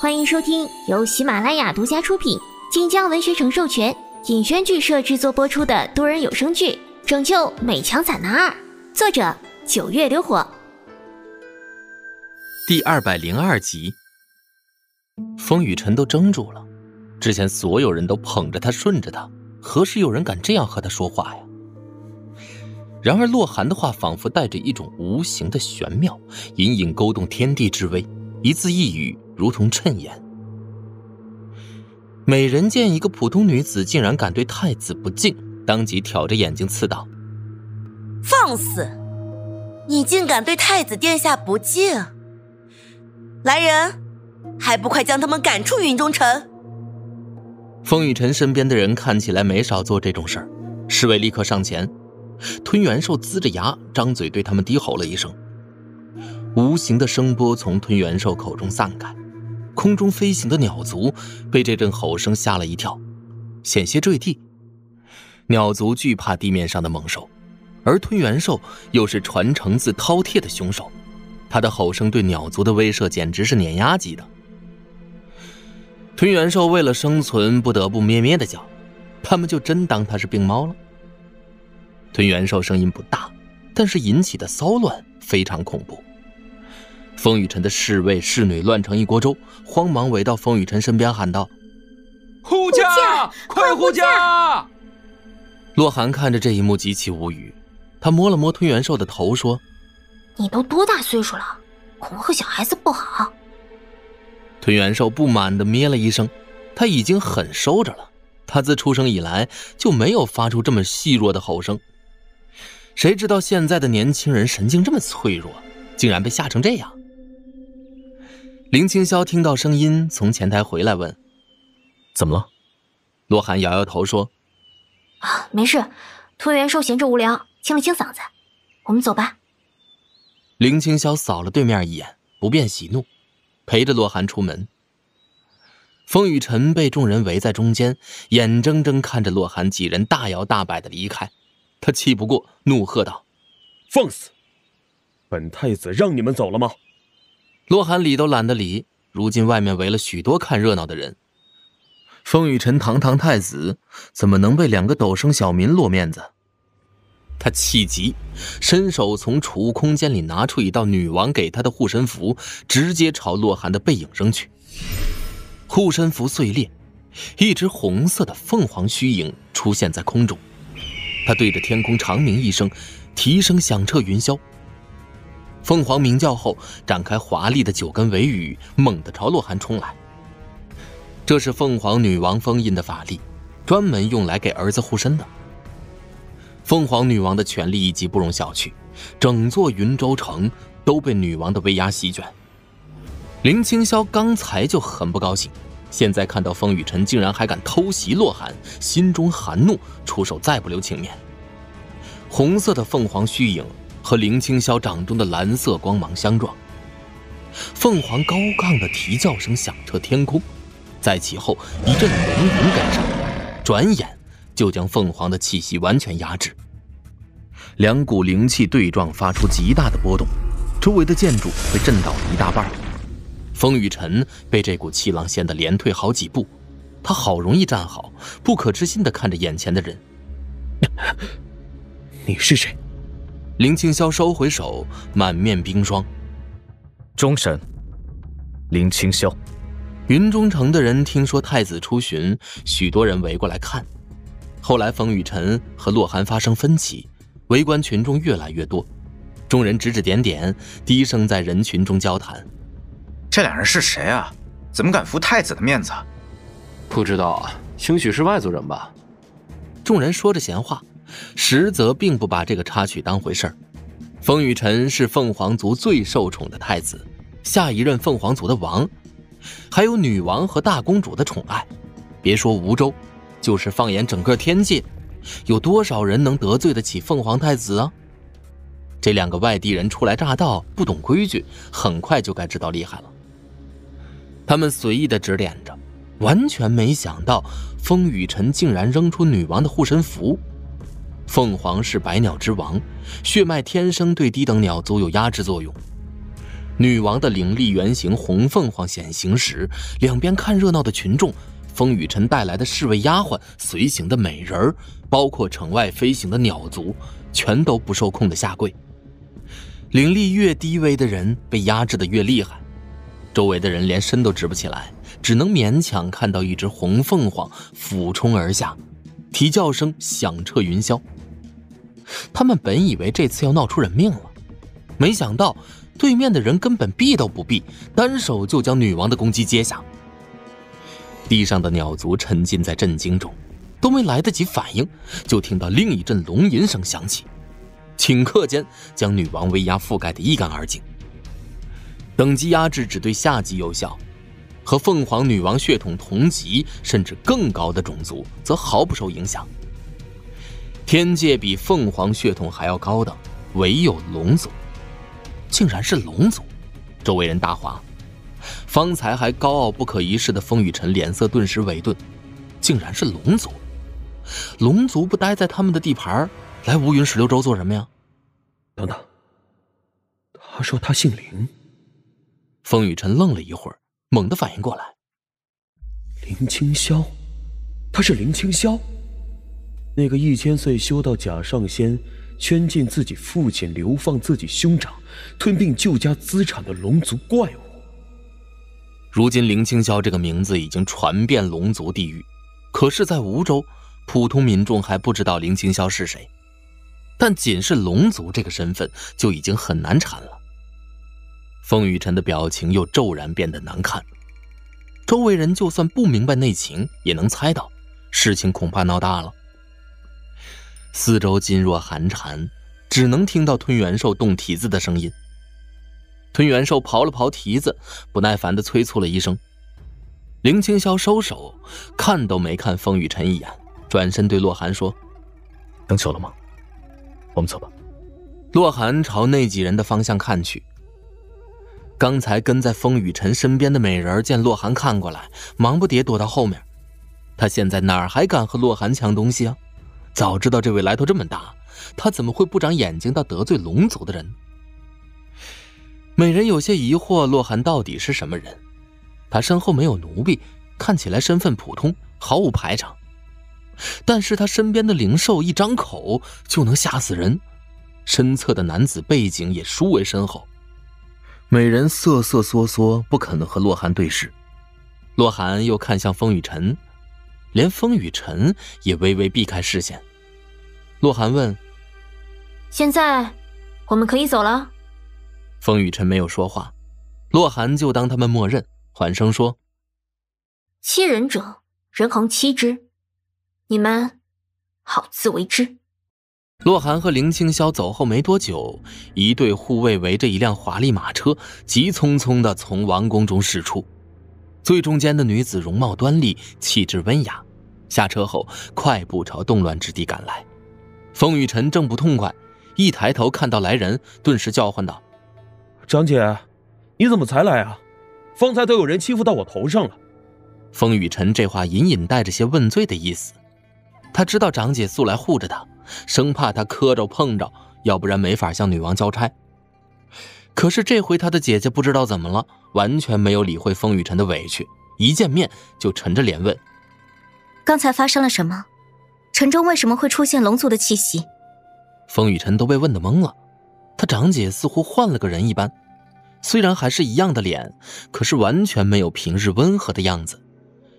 欢迎收听由喜马拉雅独家出品、晋江文学城授权、尹轩剧社制作播出的多人有声剧《拯救美强惨男二》，作者九月流火。第二百零二集，风雨晨都怔住了。之前所有人都捧着他、顺着他，何时有人敢这样和他说话呀？然而洛寒的话仿佛带着一种无形的玄妙，隐隐勾动天地之威，一字一语。如同谶言。美人见一个普通女子竟然敢对太子不敬，当即挑着眼睛刺道：“放肆！你竟敢对太子殿下不敬！来人，还不快将他们赶出云中城！”风雨晨身边的人看起来没少做这种事儿，侍卫立刻上前。吞元兽呲着牙，张嘴对他们低吼了一声，无形的声波从吞元兽口中散开。空中飞行的鸟族被这阵吼声吓了一跳，险些坠地。鸟族惧怕地面上的猛兽，而吞元兽又是传承自饕餮的凶兽，它的吼声对鸟族的威慑简直是碾压级的。吞元兽为了生存，不得不咩咩的叫，他们就真当它是病猫了。吞元兽声音不大，但是引起的骚乱非常恐怖。风雨晨的侍卫侍女乱成一锅粥，慌忙围到风雨晨身边，喊道：“护驾！快护驾！”洛寒看着这一幕极其无语，他摸了摸吞元兽的头，说：“你都多大岁数了，恐吓小孩子不好。”吞元兽不满的咩了一声，他已经很收着了，他自出生以来就没有发出这么细弱的吼声，谁知道现在的年轻人神经这么脆弱，竟然被吓成这样。林青霄听到声音，从前台回来问：“怎么了？”洛寒摇摇头说：“啊，没事，吞元兽闲着无聊，清了清嗓子。我们走吧。”林青霄扫了对面一眼，不便喜怒，陪着洛寒出门。风雨晨被众人围在中间，眼睁睁看着洛寒几人大摇大摆的离开，他气不过，怒喝道：“放肆！本太子让你们走了吗？”洛寒理都懒得理，如今外面围了许多看热闹的人。风雨尘堂堂太子，怎么能被两个斗生小民落面子？他气急，伸手从储物空间里拿出一道女王给他的护身符，直接朝洛寒的背影扔去。护身符碎裂，一只红色的凤凰虚影出现在空中。他对着天空长鸣一声，蹄声响彻云霄。凤凰鸣叫后，展开华丽的九根尾羽，猛地朝洛寒冲来。这是凤凰女王封印的法力，专门用来给儿子护身的。凤凰女王的权力一级不容小觑，整座云州城都被女王的威压席卷。林青霄刚才就很不高兴，现在看到风雨晨竟然还敢偷袭洛寒，心中寒怒，出手再不留情面。红色的凤凰虚影。和林青霄掌中的蓝色光芒相撞，凤凰高亢的啼叫声响彻天空，在其后一阵龙吟跟上，转眼就将凤凰的气息完全压制。两股灵气对撞，发出极大的波动，周围的建筑被震倒了一大半。风雨尘被这股气浪掀得连退好几步，他好容易站好，不可置信地看着眼前的人：“ 你是谁？”林青霄收回手，满面冰霜。终神，林青霄。云中城的人听说太子出巡，许多人围过来看。后来风雨晨和洛寒发生分歧，围观群众越来越多。众人指指点点，低声在人群中交谈。这俩人是谁啊？怎么敢负太子的面子？不知道，兴许是外族人吧。众人说着闲话。实则并不把这个插曲当回事儿。风雨晨是凤凰族最受宠的太子，下一任凤凰族的王，还有女王和大公主的宠爱。别说梧州，就是放眼整个天界，有多少人能得罪得起凤凰太子啊？这两个外地人初来乍到，不懂规矩，很快就该知道厉害了。他们随意的指点着，完全没想到风雨晨竟然扔出女王的护身符。凤凰是百鸟之王，血脉天生对低等鸟族有压制作用。女王的灵力原型红凤凰显形时，两边看热闹的群众，风雨晨带来的侍卫丫鬟、随行的美人儿，包括城外飞行的鸟族，全都不受控的下跪。灵力越低微的人被压制的越厉害，周围的人连身都直不起来，只能勉强看到一只红凤凰俯冲而下，啼叫声响彻云霄。他们本以为这次要闹出人命了，没想到。对面的人根本避都不避，单手就将女王的攻击接下。地上的鸟族沉浸在震惊中，都没来得及反应，就听到另一阵龙吟声响起，顷刻间将女王威压覆盖得一干二净。等级压制只对下级有效，和凤凰女王血统同级甚至更高的种族则毫不受影响。天界比凤凰血统还要高的，唯有龙族。竟然是龙族，周围人大哗。方才还高傲不可一世的风雨晨脸色顿时微顿，竟然是龙族。龙族不待在他们的地盘，来乌云十六州做什么呀？等等，他说他姓林。风雨晨愣了一会儿，猛地反应过来，林清霄，他是林清霄，那个一千岁修道假上仙。圈禁自己父亲，流放自己兄长，吞并旧家资产的龙族怪物。如今林清霄这个名字已经传遍龙族地域，可是，在梧州，普通民众还不知道林清霄是谁。但仅是龙族这个身份就已经很难缠了。风雨晨的表情又骤然变得难看，周围人就算不明白内情，也能猜到，事情恐怕闹大了。四周噤若寒蝉，只能听到吞元兽动蹄子的声音。吞元兽刨了刨蹄子，不耐烦地催促了一声。林清霄收手，看都没看风雨晨一眼，转身对洛寒说：“等久了吗？我们走吧。”洛寒朝那几人的方向看去。刚才跟在风雨晨身边的美人见洛寒看过来，忙不迭躲到后面。他现在哪儿还敢和洛寒抢东西啊？早知道这位来头这么大，他怎么会不长眼睛到得罪龙族的人？美人有些疑惑，洛寒到底是什么人？他身后没有奴婢，看起来身份普通，毫无排场。但是他身边的灵兽一张口就能吓死人，身侧的男子背景也殊为深厚。美人瑟瑟缩缩，不肯和洛寒对视。洛寒又看向风雨尘。连风雨尘也微微避开视线。洛寒问：“现在我们可以走了？”风雨尘没有说话，洛寒就当他们默认，缓声说：“欺人者，人恒欺之，你们好自为之。”洛寒和林清霄走后没多久，一队护卫围着一辆华丽马车，急匆匆的从王宫中驶出。最中间的女子容貌端丽，气质温雅，下车后快步朝动乱之地赶来。风雨晨正不痛快，一抬头看到来人，顿时叫唤道：“长姐，你怎么才来啊？方才都有人欺负到我头上了。”风雨晨这话隐隐带着些问罪的意思。他知道长姐素来护着他，生怕他磕着碰着，要不然没法向女王交差。可是这回他的姐姐不知道怎么了，完全没有理会风雨晨的委屈，一见面就沉着脸问：“刚才发生了什么？城中为什么会出现龙族的气息？”风雨晨都被问得懵了，他长姐似乎换了个人一般，虽然还是一样的脸，可是完全没有平日温和的样子，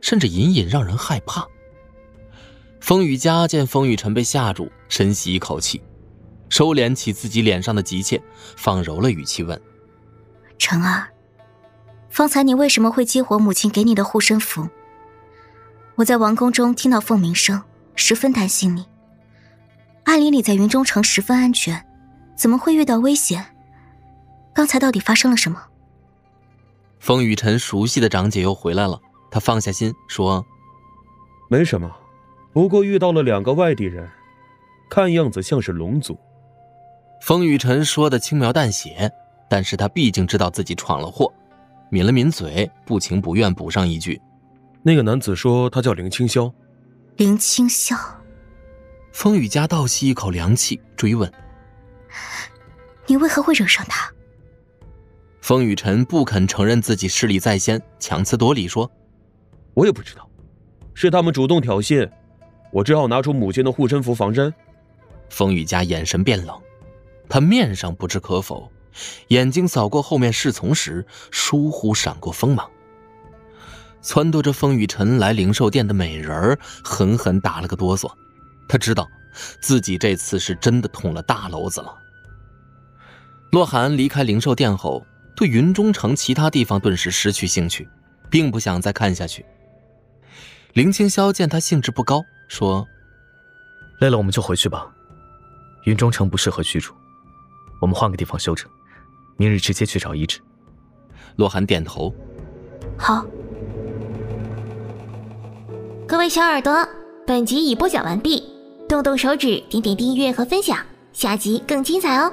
甚至隐隐让人害怕。风雨家见风雨晨被吓住，深吸一口气。收敛起自己脸上的急切，放柔了语气问：“晨儿，方才你为什么会激活母亲给你的护身符？我在王宫中听到凤鸣声，十分担心你。按理你在云中城十分安全，怎么会遇到危险？刚才到底发生了什么？”风雨晨熟悉的长姐又回来了，他放下心说：“没什么，不过遇到了两个外地人，看样子像是龙族。”风雨晨说的轻描淡写，但是他毕竟知道自己闯了祸，抿了抿嘴，不情不愿补上一句：“那个男子说他叫林清霄。”林清霄。风雨家倒吸一口凉气，追问：“你为何会惹上他？”风雨晨不肯承认自己势力在先，强词夺理说：“我也不知道，是他们主动挑衅，我只好拿出母亲的护身符防身。”风雨家眼神变冷，他面上不知可否，眼睛扫过后面侍从时，疏忽闪过锋芒。撺掇着风雨尘来零售店的美人儿狠狠打了个哆嗦，他知道自己这次是真的捅了大娄子了。洛寒离开零售店后，对云中城其他地方顿时失去兴趣，并不想再看下去。林清霄见他兴致不高，说：“累了我们就回去吧，云中城不适合居住，我们换个地方休整，明日直接去找遗址。”洛寒点头：“好。”各位小耳朵，本集已播讲完毕，动动手指，点点订阅和分享，下集更精彩哦！